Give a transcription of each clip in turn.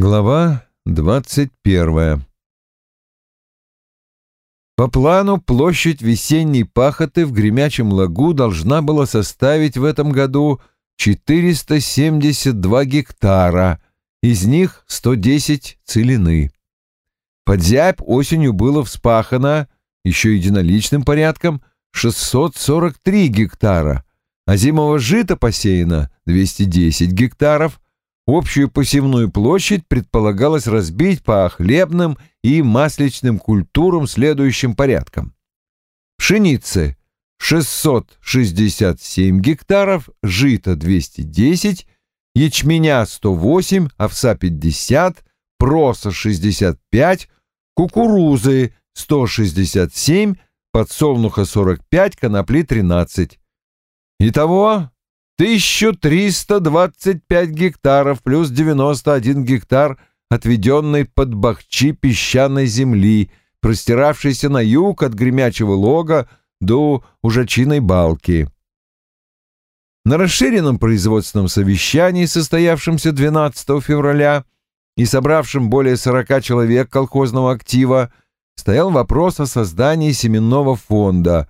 Глава двадцать первая По плану площадь весенней пахоты в Гремячем лагу должна была составить в этом году 472 гектара, из них 110 целины. Под зябь осенью было вспахано, еще единоличным порядком, 643 гектара, а зимового жита посеяно 210 гектаров – Общую посевную площадь предполагалось разбить по хлебным и масличным культурам следующим порядком. Пшеницы 667 гектаров, жито 210, ячменя 108, овса 50, проса 65, кукурузы 167, подсолнуха 45, конопли 13. Итого 1325 гектаров плюс 91 гектар, отведенный под бахчи песчаной земли, простиравшейся на юг от Гремячего лога до Ужачиной балки. На расширенном производственном совещании, состоявшемся 12 февраля и собравшем более 40 человек колхозного актива, стоял вопрос о создании семенного фонда,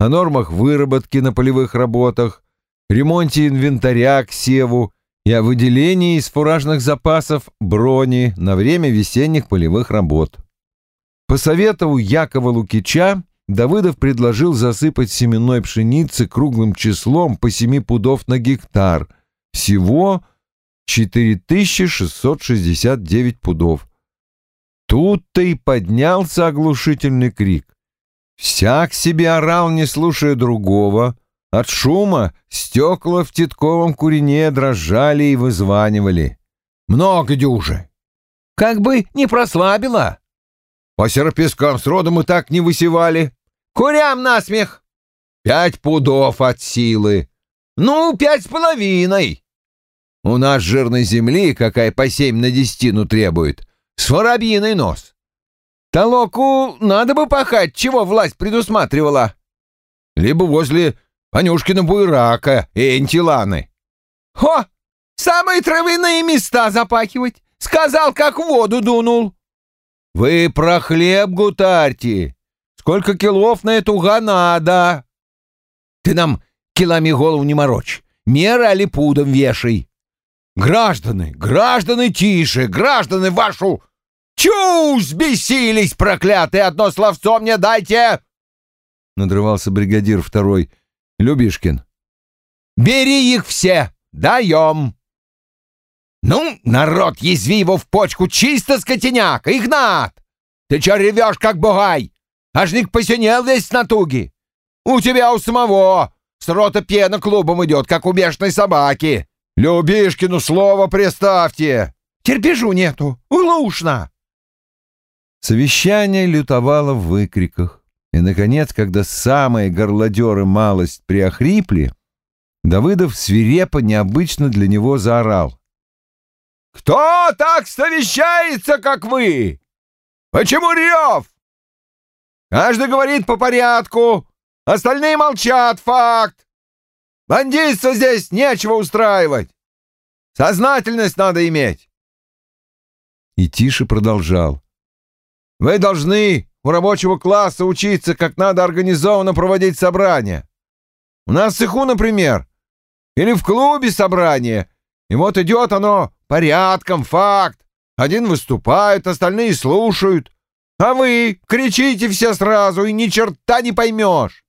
о нормах выработки на полевых работах, ремонте инвентаря к севу и о выделении из фуражных запасов брони на время весенних полевых работ. По совету Якова Лукича Давыдов предложил засыпать семенной пшеницы круглым числом по 7 пудов на гектар, всего 4669 пудов. Тут-то и поднялся оглушительный крик. Всяк себе орал, не слушая другого, от шума стекла в титковом курине дрожали и вызванивали. «Много дюжи!» «Как бы не прослабило!» «По серпескам с родом мы так не высевали!» «Курям насмех!» «Пять пудов от силы!» «Ну, пять с половиной!» «У нас жирной земли, какая по семь на десятину требует, с воробьиный нос!» «Толоку надо бы пахать, чего власть предусматривала!» «Либо возле Анюшкина буйрака и антиланы. «Хо! Самые травяные места запахивать! Сказал, как в воду дунул!» «Вы про хлеб гутарьте! Сколько килов на эту надо?» «Ты нам килами голову не морочь, мера или пудом вешай!» «Граждане, граждане, тише! Граждане вашу! Чушь бесились, проклятые! Одно словцо мне дайте!» Надрывался бригадир второй. Любишкин. «Бери их все! Даем!» «Ну, народ, язви его в почку, чисто скотиняк! Игнат! Ты чё ревешь, как бугай? Ажник посинел весь с натуги! У тебя у самого с рота пена клубом идет, как у бешеной собаки! Любишкину слово приставьте! Терпежу нету! Улушно!» Совещание лютовало в выкриках. И, наконец, когда самые горлодеры малость приохрипли, Давыдов свирепо необычно для него заорал. «Кто так совещается, как вы? Почему рев? Каждый говорит по порядку, остальные молчат, факт. Бандитство здесь нечего устраивать. Сознательность надо иметь». И тише продолжал. «Вы должны у рабочего класса учиться, как надо организованно проводить собрания. У нас в цеху, например, или в клубе собрание, и вот идет оно порядком, факт. Один выступает, остальные слушают. А вы кричите все сразу, и ни черта не поймешь.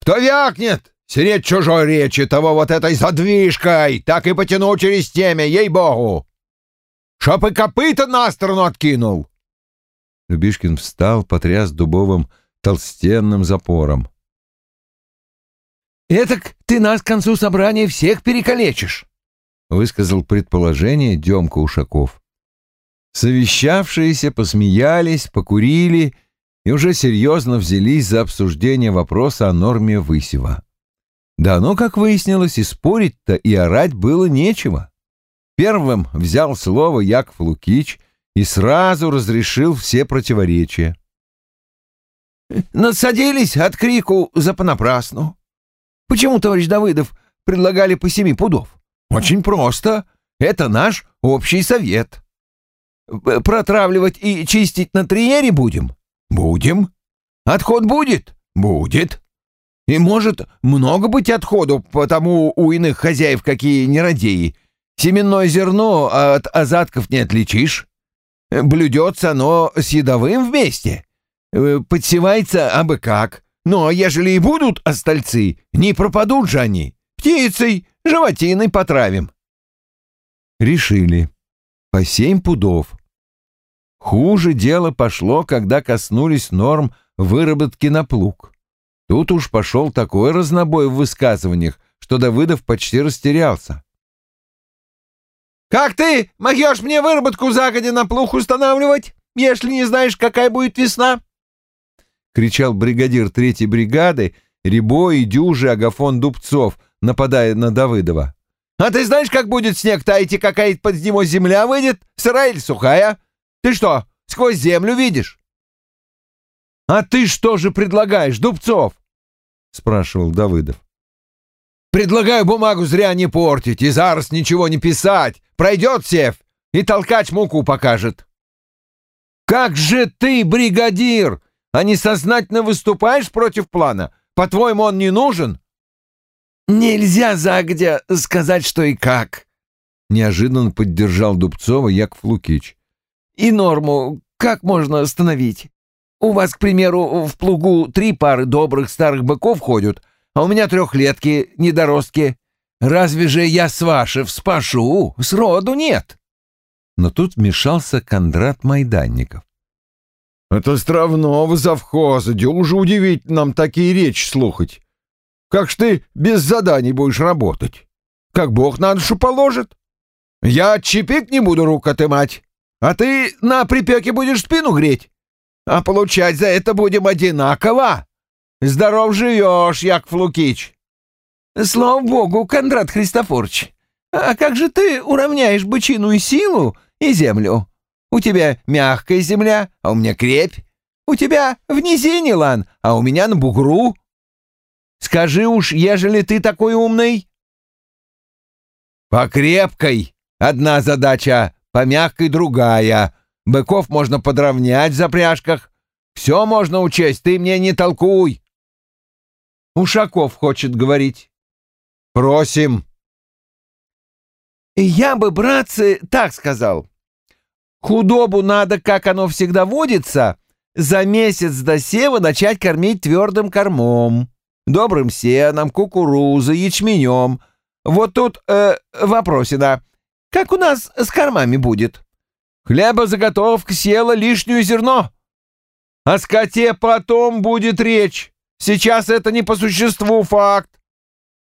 Кто вякнет, сидеть чужой речи, того вот этой задвижкой, так и потяну через темя, ей-богу. Чтоб и копыта на сторону откинул. Любишкин встал, потряс дубовым толстенным запором. «Этак ты нас к концу собрания всех перекалечишь», — высказал предположение Демка Ушаков. Совещавшиеся посмеялись, покурили и уже серьезно взялись за обсуждение вопроса о норме высева. Да но, как выяснилось, и спорить-то и орать было нечего. Первым взял слово Яков Лукич и сразу разрешил все противоречия. «Насадились от крику за понапрасну. Почему, товарищ Давыдов, предлагали по семи пудов? Очень просто. Это наш общий совет. протравливать и чистить на триере будем? Будем. Отход будет? Будет. И может много быть отходу, потому у иных хозяев какие нерадеи. Семенное зерно от азатков не отличишь. Блюдется оно с едовым вместе. Э, подсевается абы как. Но ежели и будут остальцы, не пропадут же они. Птицей, животиной потравим. Решили. По семь пудов. Хуже дело пошло, когда коснулись норм выработки на плуг. Тут уж пошел такой разнобой в высказываниях, что Давыдов почти растерялся. «Как ты могешь мне выработку загодя на плуг устанавливать, если не знаешь, какая будет весна?» — кричал бригадир третьей бригады, Рябой и Дюжи Агафон Дубцов, нападая на Давыдова. «А ты знаешь, как будет снег таять и какая под него земля выйдет, сырая или сухая? Ты что, сквозь землю видишь?» «А ты что же предлагаешь, Дубцов?» — спрашивал Давыдов. «Предлагаю бумагу зря не портить и зараз ничего не писать. Пройдет сев и толкач муку покажет». «Как же ты, бригадир, а не сознательно выступаешь против плана? По-твоему, он не нужен?» «Нельзя загодя сказать, что и как», — неожиданно поддержал Дубцова Яков Лукич. «И норму как можно остановить? У вас, к примеру, в плугу три пары добрых старых быков ходят, а у меня трехлетки, недоростки. Разве же я с ваших спашу? Сроду нет!» Но тут вмешался Кондрат Майданников. «Это Стравнова завхоза, уже удивительно нам такие речи слухать. Как ж ты без заданий будешь работать? Как бог на душу положит? Я отчепить не буду рук отымать, а ты на припеке будешь спину греть. А получать за это будем одинаково. Здоров живешь, Яков Лукич. Слава богу, Кондрат Христофорович. А как же ты уравняешь бычиную силу и землю? У тебя мягкая земля, а у меня крепь. У тебя в низине лан, а у меня на бугру. Скажи уж, ежели ты такой умный. По крепкой одна задача, по мягкой другая. Быков можно подровнять в запряжках. Все можно учесть, ты мне не толкуй. Ушаков хочет говорить. Просим. Я бы, братцы, так сказал. Худобу надо, как оно всегда водится, за месяц до сева начать кормить твердым кормом добрым сеном, кукурузой, ячменем. Вот тут э, вопросина. Как у нас с кормами будет? Хлебозаготовка села лишнюю зерно. О скоте потом будет речь. Сейчас это не по существу факт.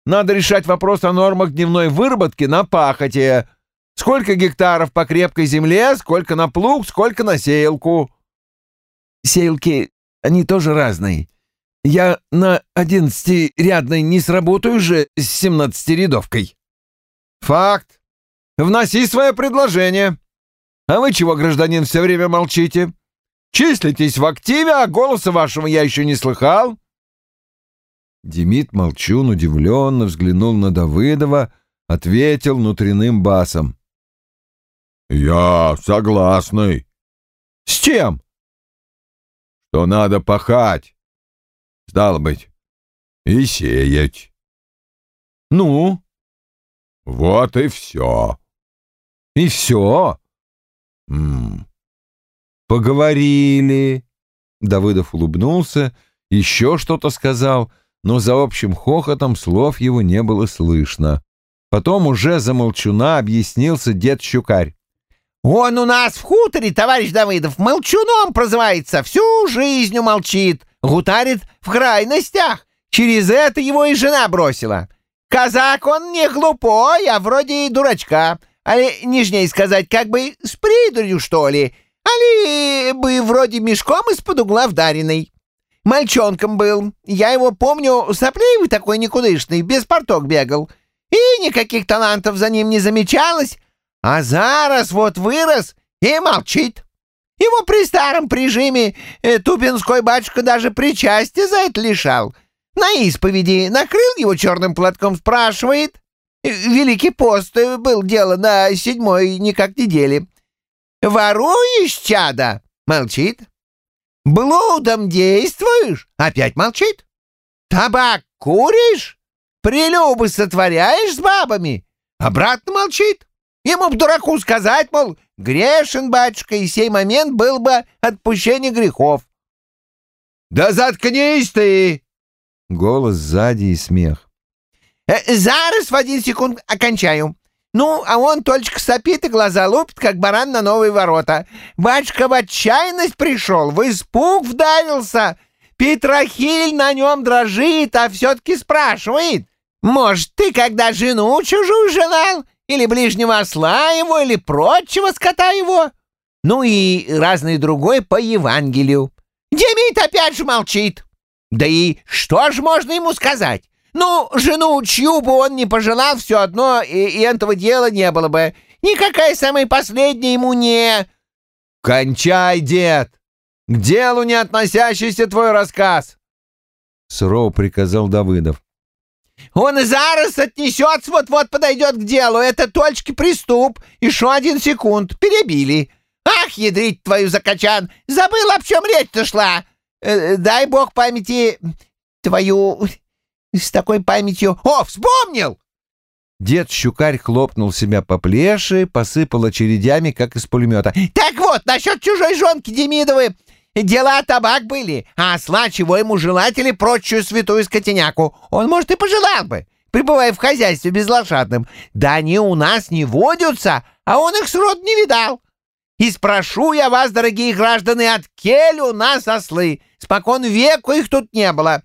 Надо решать вопрос о нормах дневной выработки на пахоте. Сколько гектаров по крепкой земле, сколько на плуг, сколько на сеялку. Сеялки, они тоже разные. Я на одиннадцатирядной не сработаю же с семнадцатирядовкой. Факт. Вноси свое предложение. А вы чего, гражданин, все время молчите? Числитесь в активе, а голоса вашего я еще не слыхал. Демид Молчун удивленно взглянул на Давыдова, ответил внутренним басом. «Я согласный». «С чем?» «Что надо пахать. Стало быть, и сеять. Ну? Вот и все. И все? М Поговорили. Давыдов улыбнулся, еще что-то сказал, но за общим хохотом слов его не было слышно. Потом уже за молчуна объяснился дед Щукарь. «Он у нас в хуторе, товарищ Давыдов, молчуном прозывается, всю жизнь молчит гутарит в крайностях. Через это его и жена бросила. Казак он не глупой, а вроде и дурачка. Али, нежней сказать, как бы с придурью, что ли. Али бы вроде мешком из-под угла вдареный. Мальчонком был. Я его помню, сопливый такой никудышный, без порток бегал. И никаких талантов за ним не замечалось. А зараз вот вырос и молчит. Его при старом прижиме э, Тупинской батюшка даже причастие за это лишал. На исповеди накрыл его черным платком, спрашивает. Э, Великий пост э, был дело на седьмой никак недели. Воруешь, чада? Молчит. Блудом действуешь? Опять молчит. Табак куришь? Прелюбы сотворяешь с бабами? Обратно молчит. Ему б дураку сказать, мол, грешен, батюшка, и сей момент был бы отпущение грехов. «Да заткнись ты!» Голос сзади и смех. Э, «Зараз в один секунд окончаю. Ну, а он только сопит и глаза лупит, как баран на новые ворота. Батюшка в отчаянность пришел, в испуг вдарился. Петрохиль на нем дрожит, а все-таки спрашивает. Может, ты когда жену чужую желал? Или ближнего осла его, или прочего скота его? Ну и разный другой по Евангелию. Демид опять же молчит. Да и что ж можно ему сказать? Ну, жену чью бы он не пожелал, все одно, и, и этого дела не было бы. Никакая самая последняя ему не... «Кончай, дед! К делу не относящийся твой рассказ!» Сурово приказал Давыдов. «Он и зараз отнесется, вот-вот подойдет к делу. Это точки приступ. Еще один секунд. Перебили. Ах, ядрить твою закачан! Забыл, об чем речь-то шла. Э, дай бог памяти твою... С такой памятью... О, вспомнил! Дед Щукарь хлопнул себя по плеше, посыпал очередями, как из пулемета. «Так вот, насчет чужой жонки Демидовой. Дела табак были, а осла чего ему желать или прочую святую скотиняку? Он, может, и пожелал бы, пребывая в хозяйстве безлошадным. Да они у нас не водятся, а он их срод не видал. И спрошу я вас, дорогие граждане, от кель у нас ослы? Спокон веку их тут не было.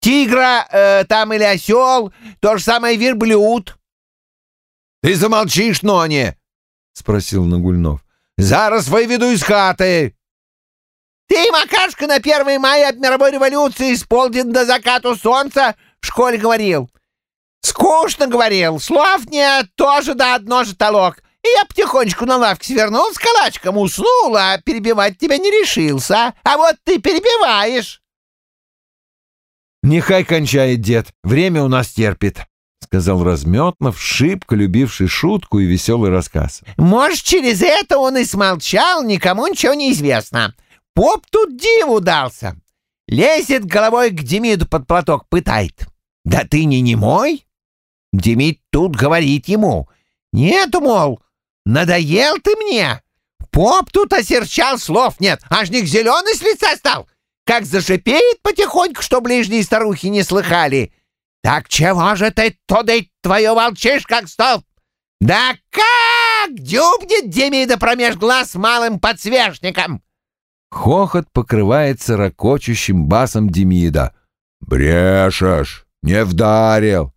Тигра э, там или осел, то же самое верблюд. — Ты замолчишь, Нони? — спросил Нагульнов. — Зараз выведу из хаты. — Ты, Макашка, на 1 мая от мировой революции с полдень до закату солнца в школе говорил. Скучно говорил, слов нет, тоже да одно же толок. И я потихонечку на лавке свернул с калачком, уснул, а перебивать тебя не решился. А вот ты перебиваешь. «Нехай кончает дед, время у нас терпит», — сказал Разметнов, шибко любивший шутку и веселый рассказ. «Может, через это он и смолчал, никому ничего не известно. Поп тут диву дался. Лезет головой к Демиду под платок, пытает. Да ты не немой?» Демид тут говорит ему. «Нету, мол, надоел ты мне. Поп тут осерчал, слов нет, аж них зеленый с лица стал как зашипеет потихоньку, что ближние старухи не слыхали. Так чего же ты туда твое молчишь, как столб? Да как дюбнет Демида промеж глаз малым подсвечником? Хохот покрывается ракочущим басом Демида. «Брешешь! Не вдарил!»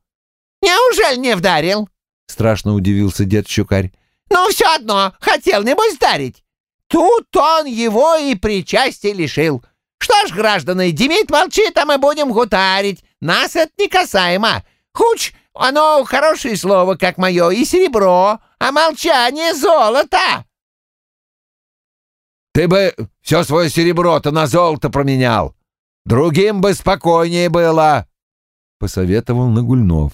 «Неужели не вдарил?» — страшно удивился дед Щукарь. «Ну, все одно, хотел, небось, дарить. Тут он его и причастия лишил. Что ж, граждане, Демид молчит, а мы будем гутарить. Нас это не касаемо. Хуч, оно хорошее слово, как мое, и серебро, а молчание — золото. Ты бы все свое серебро-то на золото променял. Другим бы спокойнее было, — посоветовал Нагульнов.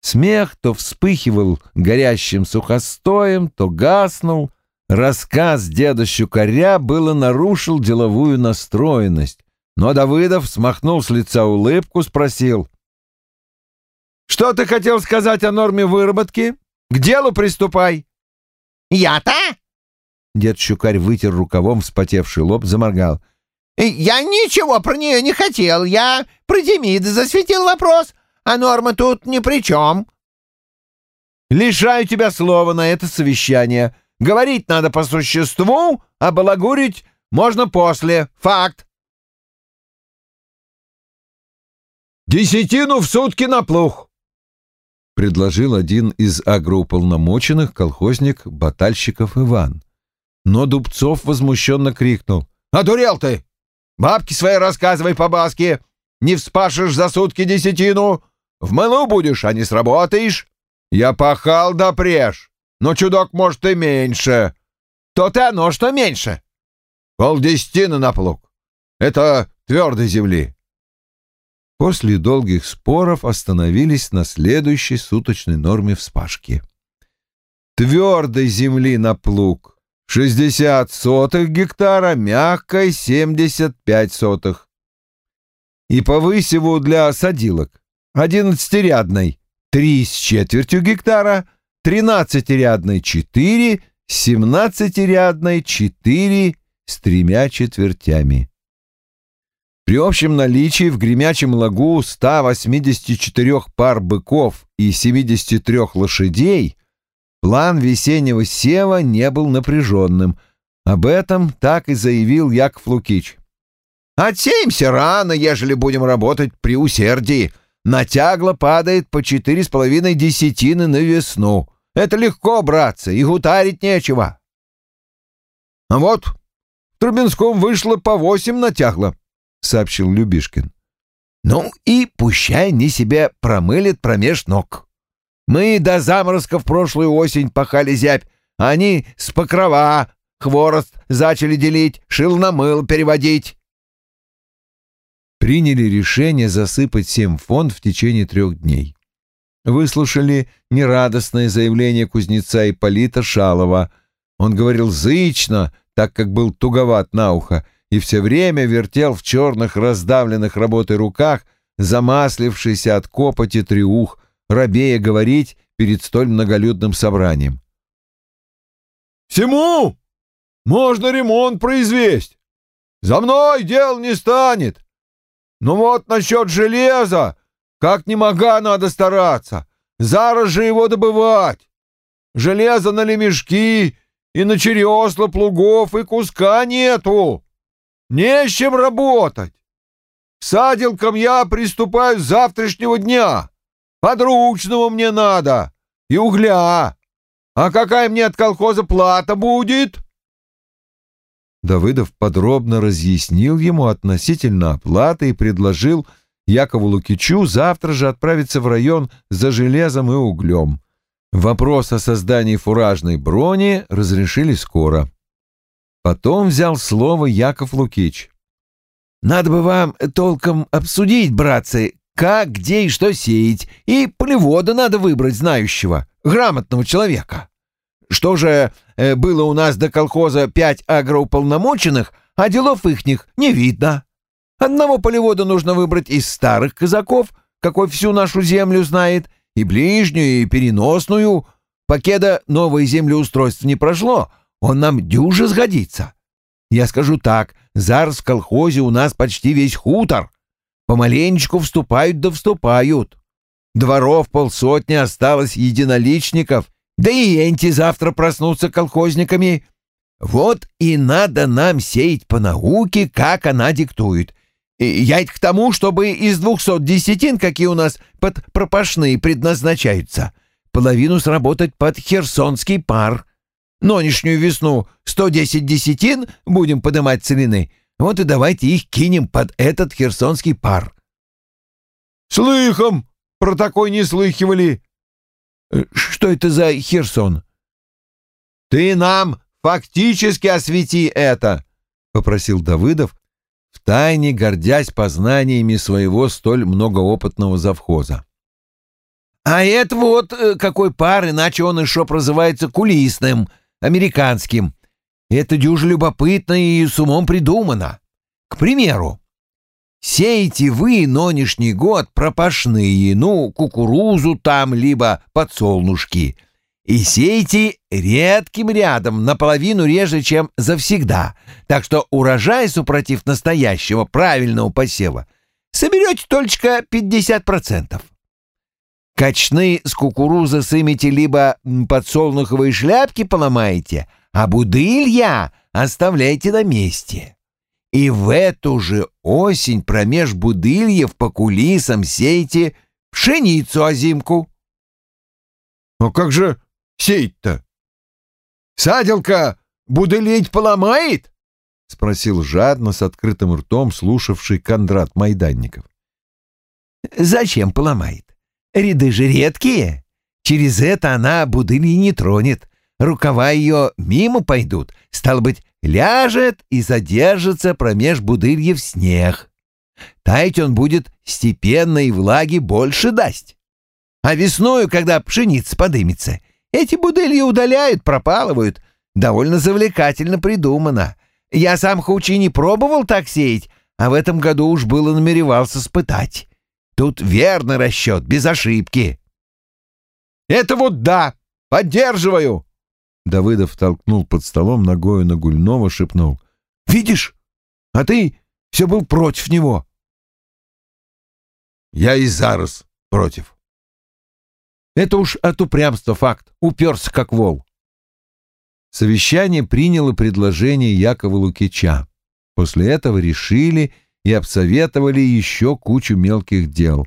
Смех то вспыхивал горящим сухостоем, то гаснул — Рассказ деда Щукаря было нарушил деловую настроенность, но Давыдов смахнул с лица улыбку, спросил. «Что ты хотел сказать о норме выработки? К делу приступай!» «Я-то?» Дед Щукарь вытер рукавом вспотевший лоб, заморгал. «Я ничего про нее не хотел. Я про Демида засветил вопрос, а норма тут ни при чем». «Лишаю тебя слова на это совещание. Говорить надо по существу, а балагурить можно после. Факт. «Десятину в сутки на плуг!» — предложил один из агроуполномоченных колхозник-батальщиков Иван. Но Дубцов возмущенно крикнул. «Одурел ты! Бабки свои рассказывай по-баски! Не вспашешь за сутки десятину! В мылу будешь, а не сработаешь! Я пахал да преж! Но чудок, может, и меньше. То-то оно, что меньше. Полдесятины на плуг. Это твердой земли. После долгих споров остановились на следующей суточной норме вспашки. Твердой земли на плуг. 60 сотых гектара, мягкой 75 сотых. И по высеву для садилок 11-рядной 3 с четвертью гектара, 13-рядной 4, 17-рядной 4 с тремя четвертями. При общем наличии в Гремячем лагу 184 пар быков и 73 лошадей план весеннего сева не был напряженным. Об этом так и заявил Яков Лукич. «Отсеемся рано, ежели будем работать при усердии. Натягло падает по четыре с половиной десятины на весну. Это легко, братцы, и гутарить нечего». «А вот в Трубинском вышло по восемь натягло», — сообщил Любишкин. «Ну и пущай не себя промылит промеж ног. Мы до заморозка в прошлую осень пахали зябь, а они с покрова хворост зачали делить, шил на мыл переводить». Приняли решение засыпать всем фонд в течение трех дней. Выслушали нерадостное заявление кузнеца Ипполита Шалова. Он говорил зычно, так как был туговат на ухо, и все время вертел в черных раздавленных работой руках замаслившийся от копоти триух, рабея говорить перед столь многолюдным собранием. «Всему можно ремонт произвести. За мной дел не станет. Ну вот насчет железа, как ни мога надо стараться. Зараз же его добывать. Железо на лемешки и на чересла плугов и куска нету. Не с чем работать. К я приступаю с завтрашнего дня. Подручного мне надо и угля. А какая мне от колхоза плата будет?» Давыдов подробно разъяснил ему относительно оплаты и предложил Якову Лукичу завтра же отправиться в район за железом и углем. Вопрос о создании фуражной брони разрешили скоро. Потом взял слово Яков Лукич. «Надо бы вам толком обсудить, братцы, как, где и что сеять, и полевода надо выбрать знающего, грамотного человека. Что же, было у нас до колхоза пять агроуполномоченных, а делов ихних не видно. Одного полевода нужно выбрать из старых казаков, какой всю нашу землю знает, и ближнюю, и переносную. Покеда новое землеустройство не прошло, он нам дюже сгодится. Я скажу так, зараз в колхозе у нас почти весь хутор. Помаленечку вступают да вступают. Дворов полсотни осталось единоличников, да и энти завтра проснутся колхозниками. Вот и надо нам сеять по науке, как она диктует. Я это к тому, чтобы из двухсот десятин, какие у нас под пропашные предназначаются, половину сработать под херсонский пар. Нонешнюю весну 110 десятин будем подымать целины. Вот и давайте их кинем под этот херсонский пар. Слыхом про такой не слыхивали. Что это за Херсон? Ты нам фактически освети это, попросил Давыдов, втайне гордясь познаниями своего столь многоопытного завхоза. А это вот э, какой пар, иначе он еще прозывается кулисным, американским. Это дюже любопытно и с умом придумано. К примеру, сеете вы нынешний год пропашные, ну, кукурузу там, либо подсолнушки, и сеете редким рядом, наполовину реже, чем завсегда, так что урожай, супротив настоящего правильного посева, соберете только 50%. Качны с кукурузы сымете либо подсолнуховые шляпки поломаете, а будылья оставляйте на месте. И в эту же осень промеж будыльев по кулисам сеете пшеницу озимку. — А как же сеять-то? Саделка будылить поломает? — спросил жадно с открытым ртом слушавший Кондрат Майданников. — Зачем поломает? Ряды же редкие. Через это она будыли не тронет. Рукава ее мимо пойдут. Стало быть, ляжет и задержится промеж будыльев снег. Таять он будет степенно и влаги больше даст. А весною, когда пшеница подымется, эти будылья удаляют, пропалывают, Довольно завлекательно придумано. Я сам хоть и не пробовал так сеять, а в этом году уж было намеревался спытать. Тут верный расчет, без ошибки. Это вот да, поддерживаю. Давыдов толкнул под столом ногою на Гульнова, шепнул. Видишь, а ты все был против него. Я и зараз против. Это уж от упрямства факт, уперся как вол. Совещание приняло предложение Якова Лукича. После этого решили и обсоветовали еще кучу мелких дел.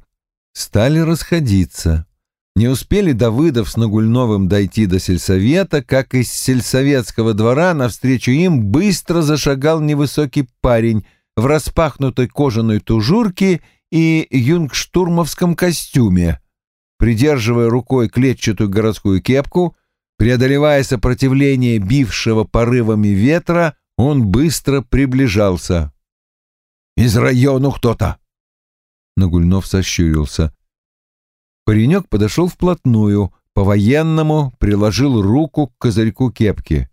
Стали расходиться. Не успели Давыдов с Нагульновым дойти до сельсовета, как из сельсоветского двора навстречу им быстро зашагал невысокий парень в распахнутой кожаной тужурке и юнгштурмовском костюме. Придерживая рукой клетчатую городскую кепку, преодолевая сопротивление бившего порывами ветра, он быстро приближался. «Из району кто-то!» Нагульнов сощурился. Паренек подошел вплотную, по-военному приложил руку к козырьку кепки.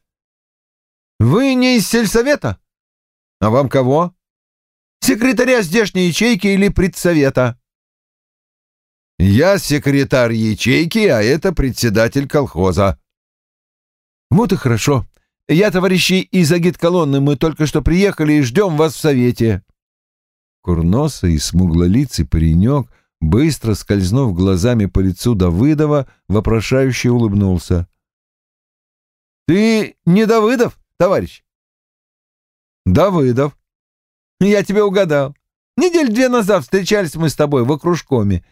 «Вы не из сельсовета? А вам кого? Секретаря здешней ячейки или предсовета?» «Я секретарь ячейки, а это председатель колхоза». «Вот и хорошо. Я, товарищи из агитколонны, мы только что приехали и ждем вас в совете». Курносый и смуглолицый паренек, быстро скользнув глазами по лицу Давыдова, вопрошающе улыбнулся. «Ты не Давыдов, товарищ?» «Давыдов». «Я тебя угадал. Недель две назад встречались мы с тобой в окружкоме.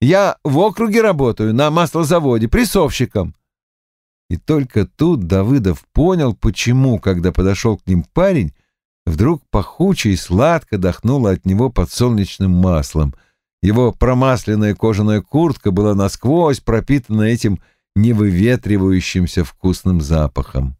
Я в округе работаю, на маслозаводе, прессовщиком». И только тут Давыдов понял, почему, когда подошел к ним парень, вдруг пахуче и сладко дохнуло от него подсолнечным маслом. Его промасленная кожаная куртка была насквозь пропитана этим невыветривающимся вкусным запахом.